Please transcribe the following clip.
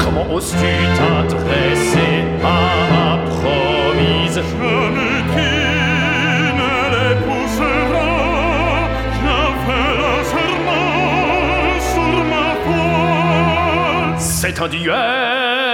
Comment oses-tu t'adresser à ma promise? 天长地远